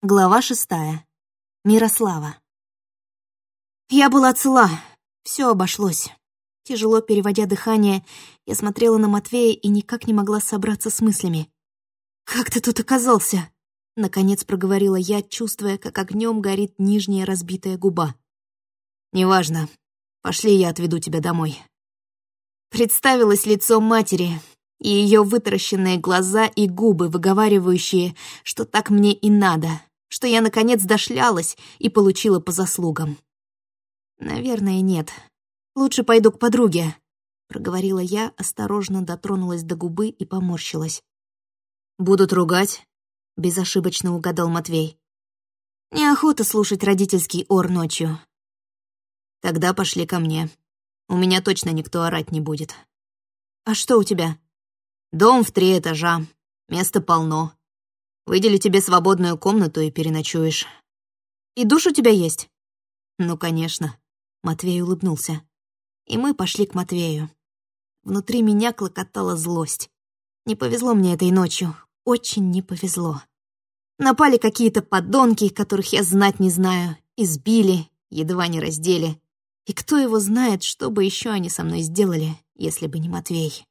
Глава шестая. Мирослава. Я была цела, все обошлось. Тяжело переводя дыхание, я смотрела на Матвея и никак не могла собраться с мыслями. «Как ты тут оказался?» Наконец проговорила я, чувствуя, как огнем горит нижняя разбитая губа. «Неважно. Пошли, я отведу тебя домой». Представилось лицо матери, и ее вытаращенные глаза и губы, выговаривающие, что так мне и надо, что я, наконец, дошлялась и получила по заслугам. «Наверное, нет. Лучше пойду к подруге», — проговорила я, осторожно дотронулась до губы и поморщилась. «Будут ругать?» — безошибочно угадал Матвей. «Неохота слушать родительский ор ночью». «Тогда пошли ко мне. У меня точно никто орать не будет». «А что у тебя?» «Дом в три этажа. Места полно. Выделю тебе свободную комнату и переночуешь. И душ у тебя есть? Ну, конечно. Матвей улыбнулся. И мы пошли к Матвею. Внутри меня клокотала злость. Не повезло мне этой ночью. Очень не повезло. Напали какие-то подонки, которых я знать не знаю. Избили, едва не раздели. И кто его знает, что бы еще они со мной сделали, если бы не Матвей.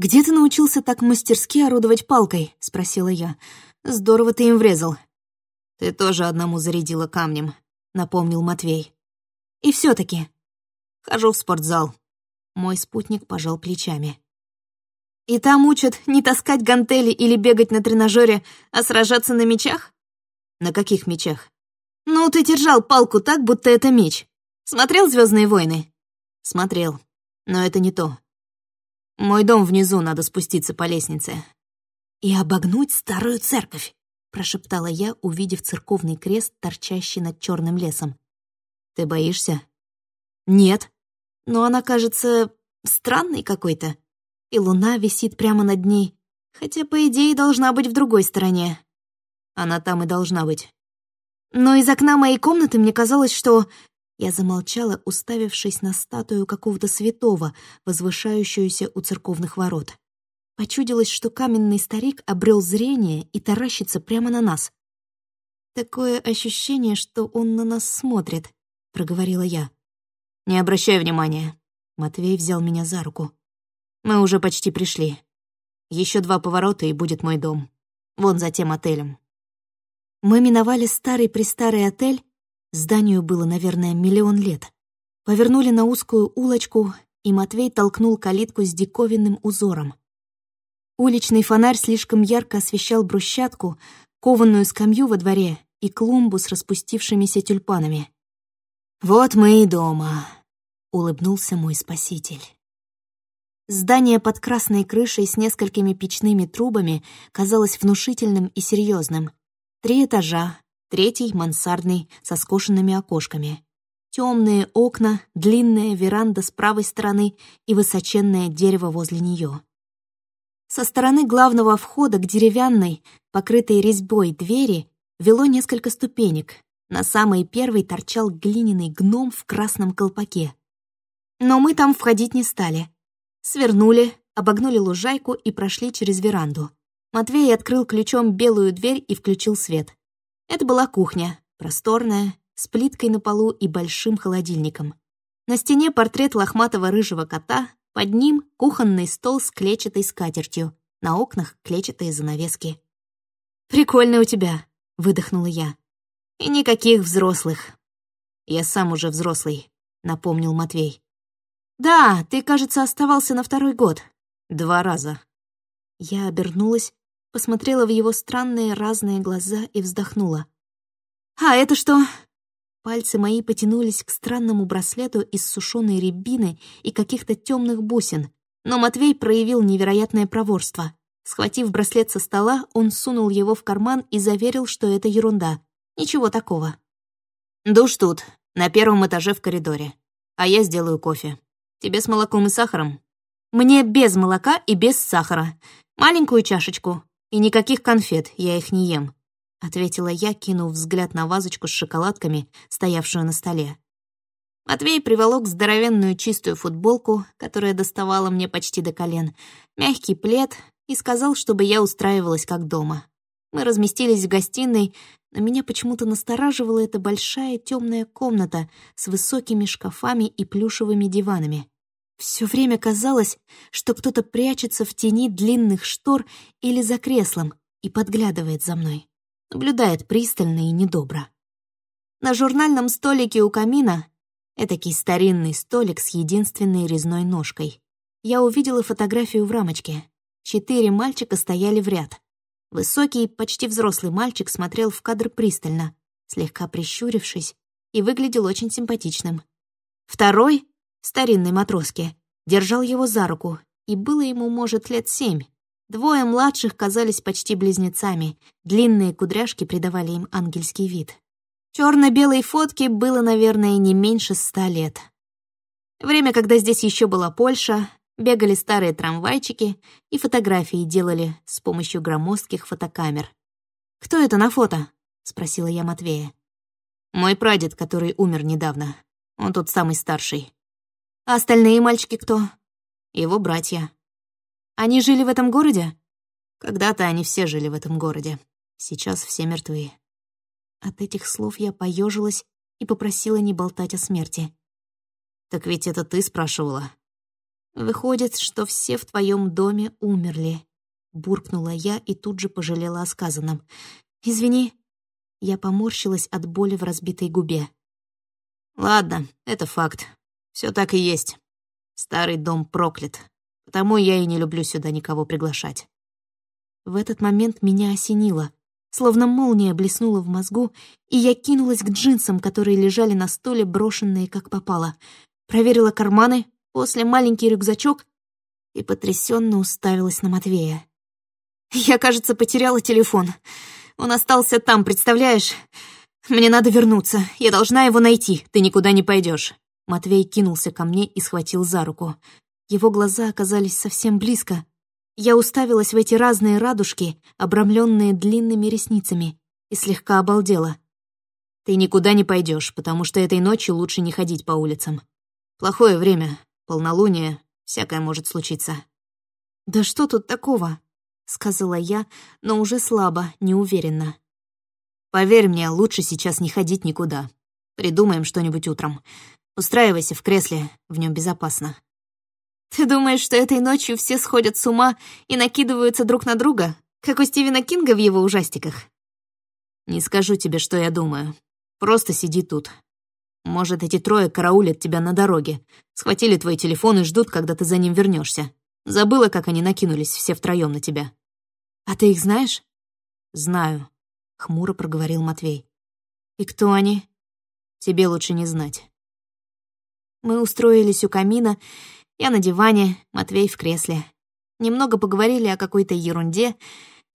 «Где ты научился так мастерски орудовать палкой?» — спросила я. «Здорово ты им врезал». «Ты тоже одному зарядила камнем», — напомнил Матвей. «И все таки «Хожу в спортзал». Мой спутник пожал плечами. «И там учат не таскать гантели или бегать на тренажере, а сражаться на мечах?» «На каких мечах?» «Ну, ты держал палку так, будто это меч. Смотрел Звездные войны?» «Смотрел. Но это не то. Мой дом внизу, надо спуститься по лестнице. И обогнуть старую церковь, прошептала я, увидев церковный крест, торчащий над черным лесом. Ты боишься? Нет. Но она кажется странной какой-то. И луна висит прямо над ней, хотя, по идее, должна быть в другой стороне. Она там и должна быть. Но из окна моей комнаты мне казалось, что я замолчала, уставившись на статую какого-то святого, возвышающуюся у церковных ворот. Почудилось, что каменный старик обрел зрение и таращится прямо на нас. «Такое ощущение, что он на нас смотрит», — проговорила я. «Не обращай внимания». Матвей взял меня за руку. «Мы уже почти пришли. Еще два поворота, и будет мой дом. Вон за тем отелем». Мы миновали старый-престарый отель, Зданию было, наверное, миллион лет. Повернули на узкую улочку, и Матвей толкнул калитку с диковинным узором. Уличный фонарь слишком ярко освещал брусчатку, кованную скамью во дворе и клумбу с распустившимися тюльпанами. «Вот мы и дома», — улыбнулся мой спаситель. Здание под красной крышей с несколькими печными трубами казалось внушительным и серьезным. Три этажа, третий — мансардный, со скошенными окошками. Темные окна, длинная веранда с правой стороны и высоченное дерево возле нее. Со стороны главного входа к деревянной, покрытой резьбой двери, вело несколько ступенек. На самой первой торчал глиняный гном в красном колпаке. Но мы там входить не стали. Свернули, обогнули лужайку и прошли через веранду. Матвей открыл ключом белую дверь и включил свет. Это была кухня, просторная, с плиткой на полу и большим холодильником. На стене портрет лохматого рыжего кота, под ним кухонный стол с клетчатой скатертью, на окнах клетчатые занавески. «Прикольно у тебя», — выдохнула я. «И никаких взрослых». «Я сам уже взрослый», — напомнил Матвей. «Да, ты, кажется, оставался на второй год. Два раза». Я обернулась посмотрела в его странные разные глаза и вздохнула. «А это что?» Пальцы мои потянулись к странному браслету из сушеной рябины и каких-то темных бусин, но Матвей проявил невероятное проворство. Схватив браслет со стола, он сунул его в карман и заверил, что это ерунда. Ничего такого. «Душ тут, на первом этаже в коридоре. А я сделаю кофе. Тебе с молоком и сахаром?» «Мне без молока и без сахара. Маленькую чашечку. «И никаких конфет, я их не ем», — ответила я, кинув взгляд на вазочку с шоколадками, стоявшую на столе. Матвей приволок здоровенную чистую футболку, которая доставала мне почти до колен, мягкий плед и сказал, чтобы я устраивалась как дома. Мы разместились в гостиной, но меня почему-то настораживала эта большая темная комната с высокими шкафами и плюшевыми диванами. Все время казалось, что кто-то прячется в тени длинных штор или за креслом и подглядывает за мной, наблюдает пристально и недобро. На журнальном столике у камина, этакий старинный столик с единственной резной ножкой, я увидела фотографию в рамочке. Четыре мальчика стояли в ряд. Высокий, почти взрослый мальчик смотрел в кадр пристально, слегка прищурившись, и выглядел очень симпатичным. Второй, старинный матроски, держал его за руку, и было ему, может, лет семь. Двое младших казались почти близнецами, длинные кудряшки придавали им ангельский вид. черно белой фотке было, наверное, не меньше ста лет. Время, когда здесь еще была Польша, бегали старые трамвайчики и фотографии делали с помощью громоздких фотокамер. «Кто это на фото?» — спросила я Матвея. «Мой прадед, который умер недавно. Он тут самый старший». «А остальные мальчики кто?» «Его братья». «Они жили в этом городе?» «Когда-то они все жили в этом городе. Сейчас все мертвы». От этих слов я поежилась и попросила не болтать о смерти. «Так ведь это ты спрашивала?» «Выходит, что все в твоем доме умерли», — буркнула я и тут же пожалела о сказанном. «Извини». Я поморщилась от боли в разбитой губе. «Ладно, это факт. Все так и есть. Старый дом проклят. Потому я и не люблю сюда никого приглашать». В этот момент меня осенило. Словно молния блеснула в мозгу, и я кинулась к джинсам, которые лежали на столе, брошенные как попало. Проверила карманы, после маленький рюкзачок и потрясенно уставилась на Матвея. «Я, кажется, потеряла телефон. Он остался там, представляешь? Мне надо вернуться. Я должна его найти. Ты никуда не пойдешь. Матвей кинулся ко мне и схватил за руку. Его глаза оказались совсем близко. Я уставилась в эти разные радужки, обрамленные длинными ресницами, и слегка обалдела. «Ты никуда не пойдешь, потому что этой ночью лучше не ходить по улицам. Плохое время, полнолуние, всякое может случиться». «Да что тут такого?» — сказала я, но уже слабо, неуверенно. «Поверь мне, лучше сейчас не ходить никуда. Придумаем что-нибудь утром. Устраивайся в кресле, в нем безопасно». «Ты думаешь, что этой ночью все сходят с ума и накидываются друг на друга, как у Стивена Кинга в его ужастиках?» «Не скажу тебе, что я думаю. Просто сиди тут, может, эти трое караулят тебя на дороге, схватили твой телефон и ждут, когда ты за ним вернешься. Забыла, как они накинулись все втроем на тебя. А ты их знаешь? Знаю, хмуро проговорил Матвей. И кто они? Тебе лучше не знать. Мы устроились у камина, я на диване, Матвей в кресле. Немного поговорили о какой-то ерунде.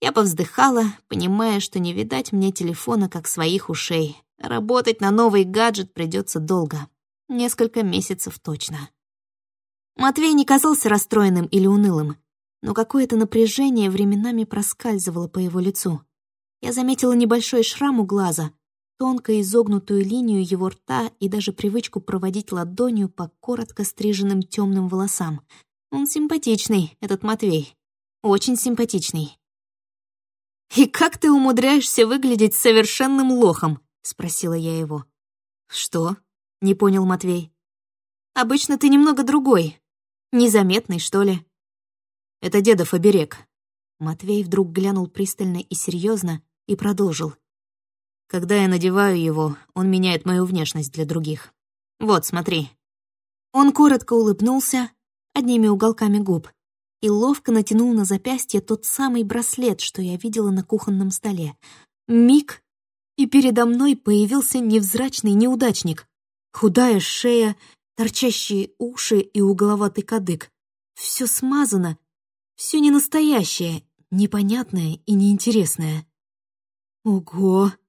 Я повздыхала, понимая, что не видать мне телефона как своих ушей, Работать на новый гаджет придется долго. Несколько месяцев точно. Матвей не казался расстроенным или унылым, но какое-то напряжение временами проскальзывало по его лицу. Я заметила небольшой шрам у глаза, тонко изогнутую линию его рта и даже привычку проводить ладонью по коротко стриженным темным волосам. Он симпатичный, этот Матвей. Очень симпатичный. «И как ты умудряешься выглядеть совершенным лохом?» — спросила я его. «Что?» — не понял Матвей. «Обычно ты немного другой. Незаметный, что ли?» «Это дедов оберег». Матвей вдруг глянул пристально и серьезно и продолжил. «Когда я надеваю его, он меняет мою внешность для других. Вот, смотри». Он коротко улыбнулся одними уголками губ и ловко натянул на запястье тот самый браслет, что я видела на кухонном столе. Миг, и передо мной появился невзрачный неудачник. Худая шея, торчащие уши и угловатый кадык. Все смазано, все ненастоящее, непонятное и неинтересное. «Ого!» —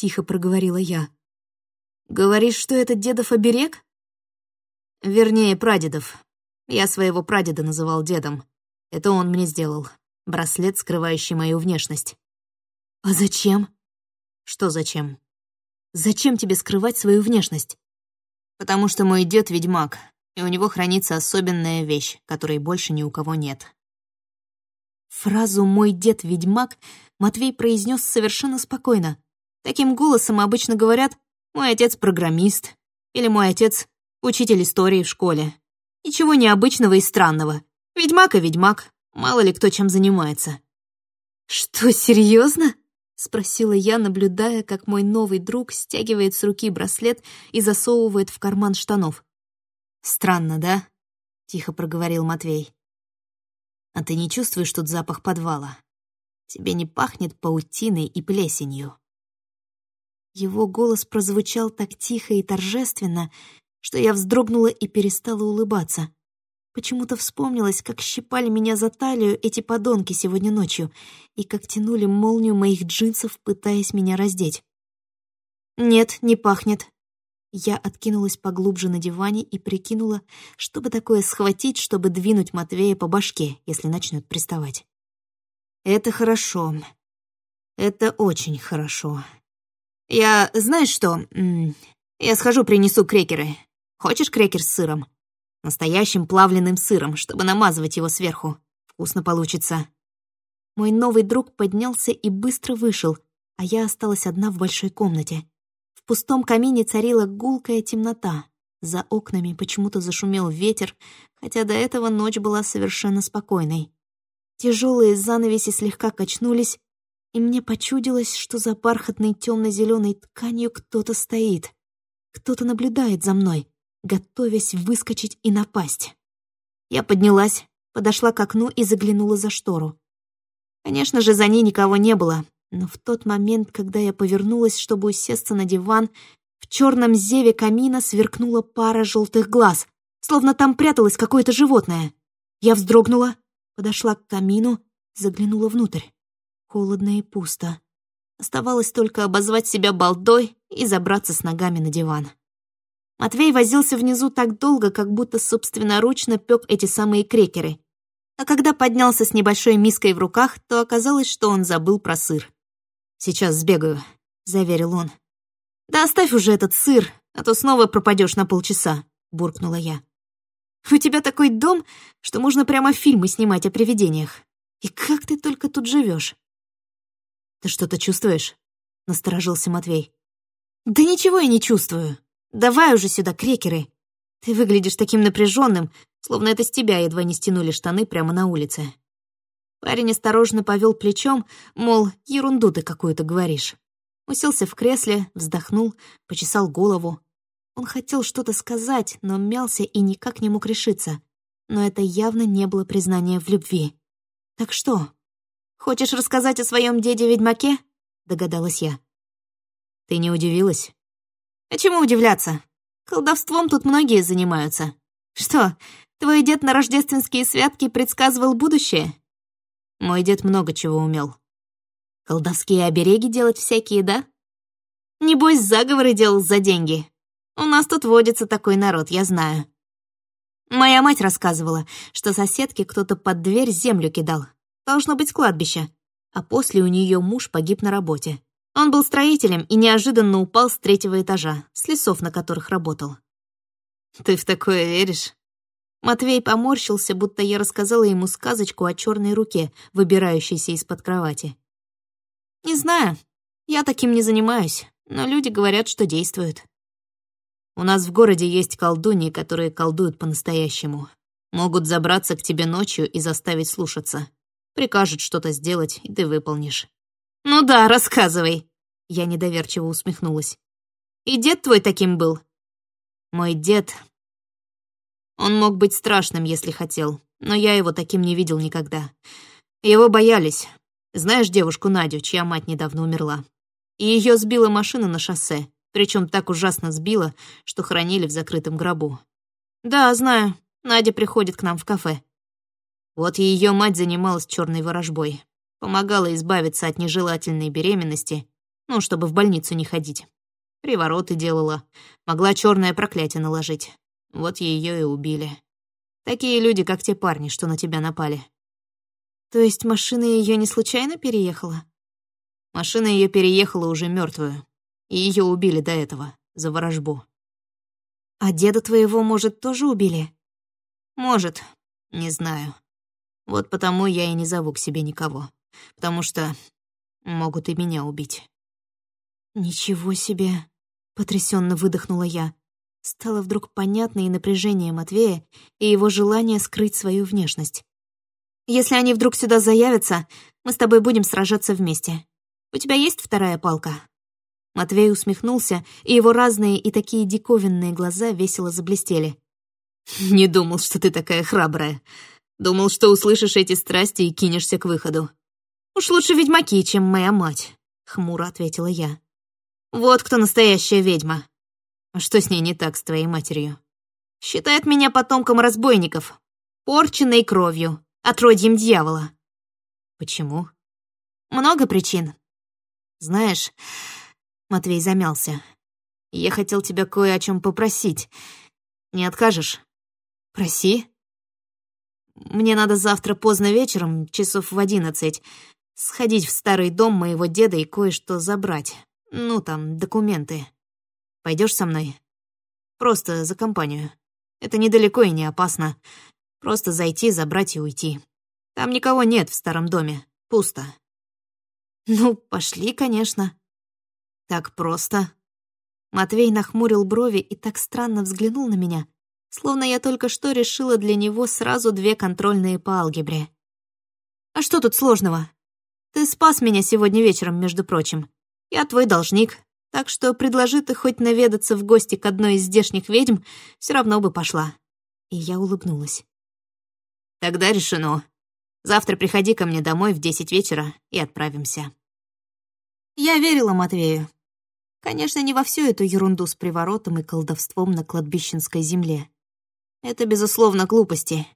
тихо проговорила я. «Говоришь, что это дедов оберег?» «Вернее, прадедов. Я своего прадеда называл дедом. Это он мне сделал. Браслет, скрывающий мою внешность». «А зачем?» Что зачем? Зачем тебе скрывать свою внешность? Потому что мой дед ведьмак, и у него хранится особенная вещь, которой больше ни у кого нет. Фразу «мой дед ведьмак» Матвей произнес совершенно спокойно. Таким голосом обычно говорят «мой отец программист» или «мой отец учитель истории в школе». Ничего необычного и странного. Ведьмак и ведьмак. Мало ли кто чем занимается. «Что, серьезно? спросила я, наблюдая, как мой новый друг стягивает с руки браслет и засовывает в карман штанов. «Странно, да?» — тихо проговорил Матвей. «А ты не чувствуешь тут запах подвала? Тебе не пахнет паутиной и плесенью?» Его голос прозвучал так тихо и торжественно, что я вздрогнула и перестала улыбаться. Почему-то вспомнилось, как щипали меня за талию эти подонки сегодня ночью и как тянули молнию моих джинсов, пытаясь меня раздеть. «Нет, не пахнет». Я откинулась поглубже на диване и прикинула, чтобы такое схватить, чтобы двинуть Матвея по башке, если начнет приставать. «Это хорошо. Это очень хорошо. Я... Знаешь что? Я схожу принесу крекеры. Хочешь крекер с сыром?» Настоящим плавленным сыром, чтобы намазывать его сверху. Вкусно получится. Мой новый друг поднялся и быстро вышел, а я осталась одна в большой комнате. В пустом камине царила гулкая темнота. За окнами почему-то зашумел ветер, хотя до этого ночь была совершенно спокойной. Тяжелые занавеси слегка качнулись, и мне почудилось, что за бархатной темно-зеленой тканью кто-то стоит. Кто-то наблюдает за мной готовясь выскочить и напасть. Я поднялась, подошла к окну и заглянула за штору. Конечно же, за ней никого не было, но в тот момент, когда я повернулась, чтобы усесться на диван, в черном зеве камина сверкнула пара желтых глаз, словно там пряталось какое-то животное. Я вздрогнула, подошла к камину, заглянула внутрь. Холодно и пусто. Оставалось только обозвать себя балдой и забраться с ногами на диван. Матвей возился внизу так долго, как будто собственноручно пек эти самые крекеры. А когда поднялся с небольшой миской в руках, то оказалось, что он забыл про сыр. «Сейчас сбегаю», — заверил он. «Да оставь уже этот сыр, а то снова пропадешь на полчаса», — буркнула я. «У тебя такой дом, что можно прямо фильмы снимать о привидениях. И как ты только тут живешь? «Ты что-то чувствуешь?» — насторожился Матвей. «Да ничего я не чувствую», Давай уже сюда крекеры. Ты выглядишь таким напряженным, словно это с тебя едва не стянули штаны прямо на улице. Парень осторожно повел плечом, мол, ерунду ты какую-то говоришь. Уселся в кресле, вздохнул, почесал голову. Он хотел что-то сказать, но мялся и никак не мог решиться. Но это явно не было признания в любви. «Так что, хочешь рассказать о своем деде-ведьмаке?» — догадалась я. «Ты не удивилась?» А чему удивляться? Колдовством тут многие занимаются. Что, твой дед на рождественские святки предсказывал будущее? Мой дед много чего умел. Колдовские обереги делать всякие, да? Небось, заговоры делал за деньги. У нас тут водится такой народ, я знаю. Моя мать рассказывала, что соседке кто-то под дверь землю кидал. Должно быть кладбище. А после у нее муж погиб на работе. Он был строителем и неожиданно упал с третьего этажа, с лесов, на которых работал. «Ты в такое веришь?» Матвей поморщился, будто я рассказала ему сказочку о черной руке, выбирающейся из-под кровати. «Не знаю. Я таким не занимаюсь, но люди говорят, что действуют. У нас в городе есть колдуньи, которые колдуют по-настоящему. Могут забраться к тебе ночью и заставить слушаться. Прикажут что-то сделать, и ты выполнишь. «Ну да, рассказывай!» Я недоверчиво усмехнулась. «И дед твой таким был?» «Мой дед...» Он мог быть страшным, если хотел, но я его таким не видел никогда. Его боялись. Знаешь девушку Надю, чья мать недавно умерла? И ее сбила машина на шоссе, причем так ужасно сбила, что хранили в закрытом гробу. Да, знаю. Надя приходит к нам в кафе. Вот ее мать занималась черной ворожбой. Помогала избавиться от нежелательной беременности, ну, чтобы в больницу не ходить. Привороты делала. Могла черное проклятие наложить. Вот ее и убили. Такие люди, как те парни, что на тебя напали. То есть машина ее не случайно переехала? Машина ее переехала уже мертвую, и ее убили до этого, за ворожбу. А деда твоего, может, тоже убили? Может, не знаю. Вот потому я и не зову к себе никого. Потому что могут и меня убить. Ничего себе, потрясенно выдохнула я. Стало вдруг понятно и напряжение Матвея, и его желание скрыть свою внешность. «Если они вдруг сюда заявятся, мы с тобой будем сражаться вместе. У тебя есть вторая палка?» Матвей усмехнулся, и его разные и такие диковинные глаза весело заблестели. «Не думал, что ты такая храбрая. Думал, что услышишь эти страсти и кинешься к выходу. Уж лучше ведьмаки, чем моя мать», — хмуро ответила я. «Вот кто настоящая ведьма. Что с ней не так, с твоей матерью? Считает меня потомком разбойников, порченной кровью, отродьем дьявола. Почему? Много причин. Знаешь, Матвей замялся. Я хотел тебя кое о чем попросить. Не откажешь? Проси. Мне надо завтра поздно вечером, часов в одиннадцать, сходить в старый дом моего деда и кое-что забрать. Ну, там, документы. Пойдешь со мной? Просто за компанию. Это недалеко и не опасно. Просто зайти, забрать и уйти. Там никого нет в старом доме. Пусто. Ну, пошли, конечно. Так просто. Матвей нахмурил брови и так странно взглянул на меня, словно я только что решила для него сразу две контрольные по алгебре. А что тут сложного? Ты спас меня сегодня вечером, между прочим. Я твой должник, так что предложи ты хоть наведаться в гости к одной из здешних ведьм, все равно бы пошла. И я улыбнулась. Тогда решено. Завтра приходи ко мне домой в десять вечера и отправимся. Я верила Матвею. Конечно, не во всю эту ерунду с приворотом и колдовством на кладбищенской земле. Это, безусловно, глупости.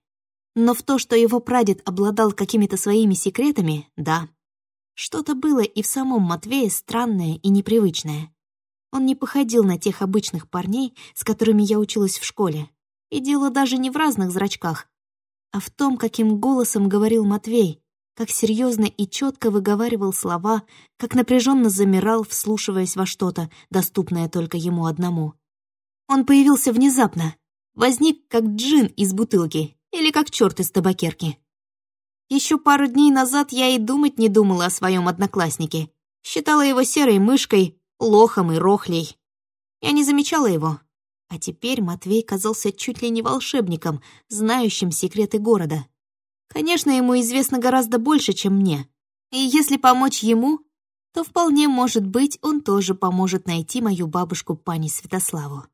Но в то, что его прадед обладал какими-то своими секретами, да, что-то было и в самом Матвее странное и непривычное. Он не походил на тех обычных парней, с которыми я училась в школе. И дело даже не в разных зрачках, а в том, каким голосом говорил Матвей, как серьезно и четко выговаривал слова, как напряженно замирал, вслушиваясь во что-то, доступное только ему одному. Он появился внезапно, возник как джин из бутылки или как черт из табакерки. Еще пару дней назад я и думать не думала о своем однокласснике. Считала его серой мышкой, лохом и рохлей. Я не замечала его. А теперь Матвей казался чуть ли не волшебником, знающим секреты города. Конечно, ему известно гораздо больше, чем мне. И если помочь ему, то вполне может быть, он тоже поможет найти мою бабушку пани Святославу.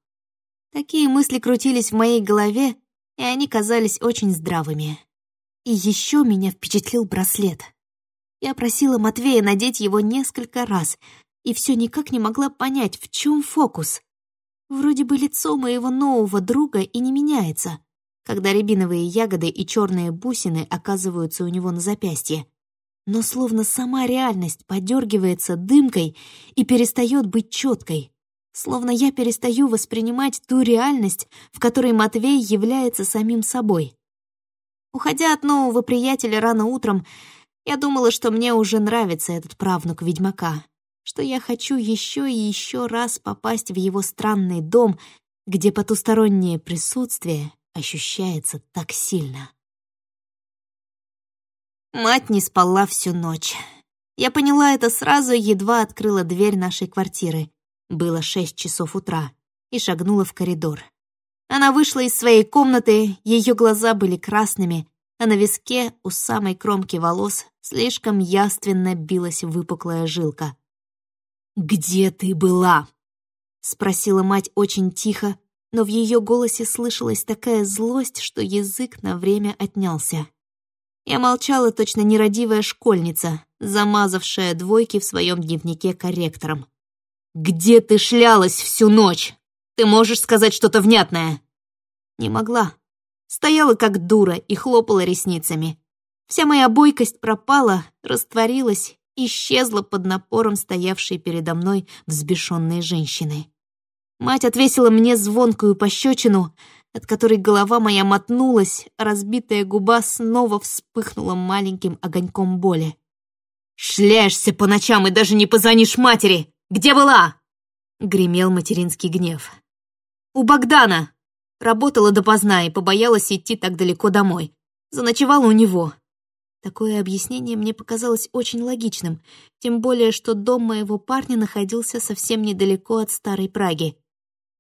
Такие мысли крутились в моей голове, и они казались очень здравыми. И еще меня впечатлил браслет. Я просила Матвея надеть его несколько раз, и все никак не могла понять, в чем фокус. Вроде бы лицо моего нового друга и не меняется, когда рябиновые ягоды и черные бусины оказываются у него на запястье. Но словно сама реальность подергивается дымкой и перестает быть четкой. Словно я перестаю воспринимать ту реальность, в которой Матвей является самим собой. Уходя от нового приятеля рано утром, я думала, что мне уже нравится этот правнук ведьмака, что я хочу еще и еще раз попасть в его странный дом, где потустороннее присутствие ощущается так сильно. Мать не спала всю ночь. Я поняла это сразу, едва открыла дверь нашей квартиры. Было шесть часов утра. И шагнула в коридор. Она вышла из своей комнаты, ее глаза были красными, а на виске у самой кромки волос слишком яственно билась выпуклая жилка. «Где ты была?» — спросила мать очень тихо, но в ее голосе слышалась такая злость, что язык на время отнялся. Я молчала, точно нерадивая школьница, замазавшая двойки в своем дневнике корректором. «Где ты шлялась всю ночь?» Ты можешь сказать что-то внятное?» Не могла. Стояла как дура и хлопала ресницами. Вся моя бойкость пропала, растворилась, исчезла под напором стоявшей передо мной взбешенной женщины. Мать отвесила мне звонкую пощечину, от которой голова моя мотнулась, разбитая губа снова вспыхнула маленьким огоньком боли. «Шляешься по ночам и даже не позвонишь матери! Где была?» — гремел материнский гнев. «У Богдана!» Работала допоздна и побоялась идти так далеко домой. Заночевала у него. Такое объяснение мне показалось очень логичным, тем более, что дом моего парня находился совсем недалеко от Старой Праги.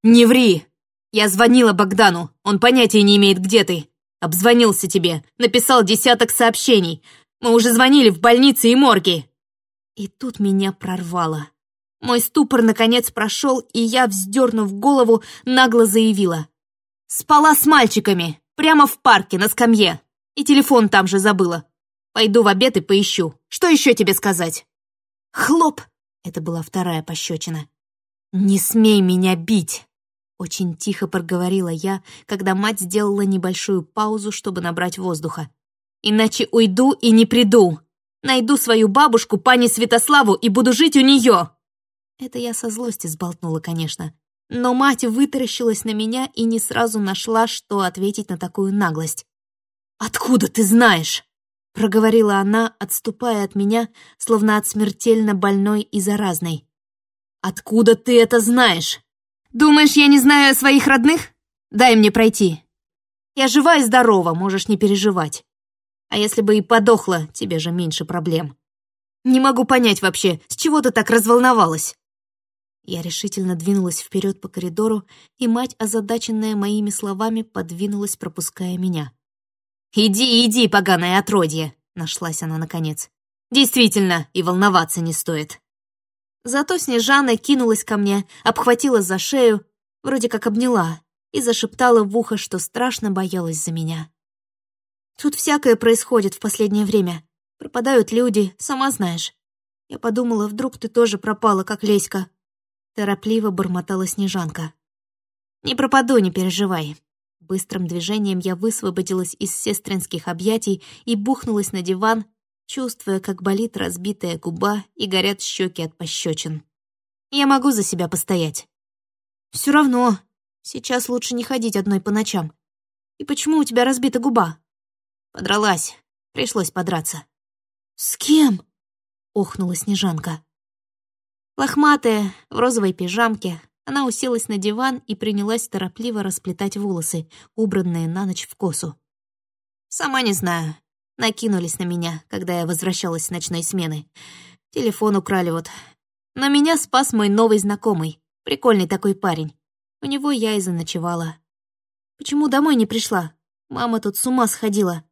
«Не ври! Я звонила Богдану, он понятия не имеет, где ты. Обзвонился тебе, написал десяток сообщений. Мы уже звонили в больницы и морги». И тут меня прорвало. Мой ступор наконец прошел, и я, вздернув голову, нагло заявила. «Спала с мальчиками, прямо в парке, на скамье. И телефон там же забыла. Пойду в обед и поищу. Что еще тебе сказать?» «Хлоп!» — это была вторая пощечина. «Не смей меня бить!» Очень тихо проговорила я, когда мать сделала небольшую паузу, чтобы набрать воздуха. «Иначе уйду и не приду. Найду свою бабушку, пани Святославу, и буду жить у нее!» Это я со злости сболтнула, конечно. Но мать вытаращилась на меня и не сразу нашла, что ответить на такую наглость. «Откуда ты знаешь?» — проговорила она, отступая от меня, словно от смертельно больной и заразной. «Откуда ты это знаешь? Думаешь, я не знаю о своих родных? Дай мне пройти. Я жива и здорова, можешь не переживать. А если бы и подохла, тебе же меньше проблем. Не могу понять вообще, с чего ты так разволновалась?» Я решительно двинулась вперед по коридору, и мать, озадаченная моими словами, подвинулась, пропуская меня. «Иди, иди, поганое отродье!» — нашлась она наконец. «Действительно, и волноваться не стоит». Зато Снежана кинулась ко мне, обхватила за шею, вроде как обняла, и зашептала в ухо, что страшно боялась за меня. «Тут всякое происходит в последнее время. Пропадают люди, сама знаешь. Я подумала, вдруг ты тоже пропала, как Леська». Торопливо бормотала Снежанка. «Не пропаду, не переживай. Быстрым движением я высвободилась из сестринских объятий и бухнулась на диван, чувствуя, как болит разбитая губа и горят щеки от пощечин. Я могу за себя постоять. Все равно, сейчас лучше не ходить одной по ночам. И почему у тебя разбита губа? Подралась. Пришлось подраться. С кем? Охнула Снежанка. Лохматая, в розовой пижамке, она уселась на диван и принялась торопливо расплетать волосы, убранные на ночь в косу. «Сама не знаю. Накинулись на меня, когда я возвращалась с ночной смены. Телефон украли вот. Но меня спас мой новый знакомый. Прикольный такой парень. У него я и заночевала. Почему домой не пришла? Мама тут с ума сходила.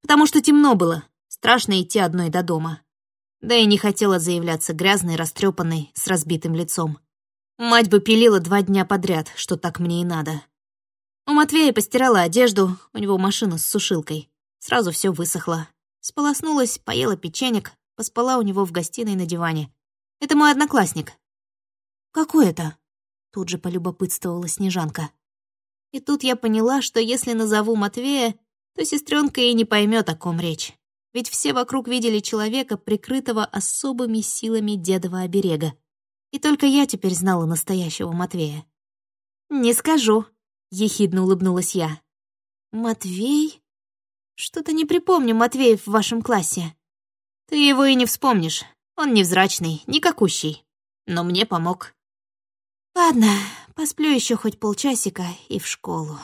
Потому что темно было. Страшно идти одной до дома. Да и не хотела заявляться грязной, растрепанной, с разбитым лицом. Мать бы пилила два дня подряд, что так мне и надо. У Матвея постирала одежду, у него машина с сушилкой. Сразу все высохло. Сполоснулась, поела печенек, поспала у него в гостиной на диване. Это мой одноклассник. «Какой это?» Тут же полюбопытствовала Снежанка. И тут я поняла, что если назову Матвея, то сестренка и не поймет, о ком речь. Ведь все вокруг видели человека, прикрытого особыми силами дедова оберега. И только я теперь знала настоящего Матвея. «Не скажу», — ехидно улыбнулась я. «Матвей? Что-то не припомню Матвеев в вашем классе». «Ты его и не вспомнишь. Он невзрачный, никакущий. Но мне помог». «Ладно, посплю еще хоть полчасика и в школу».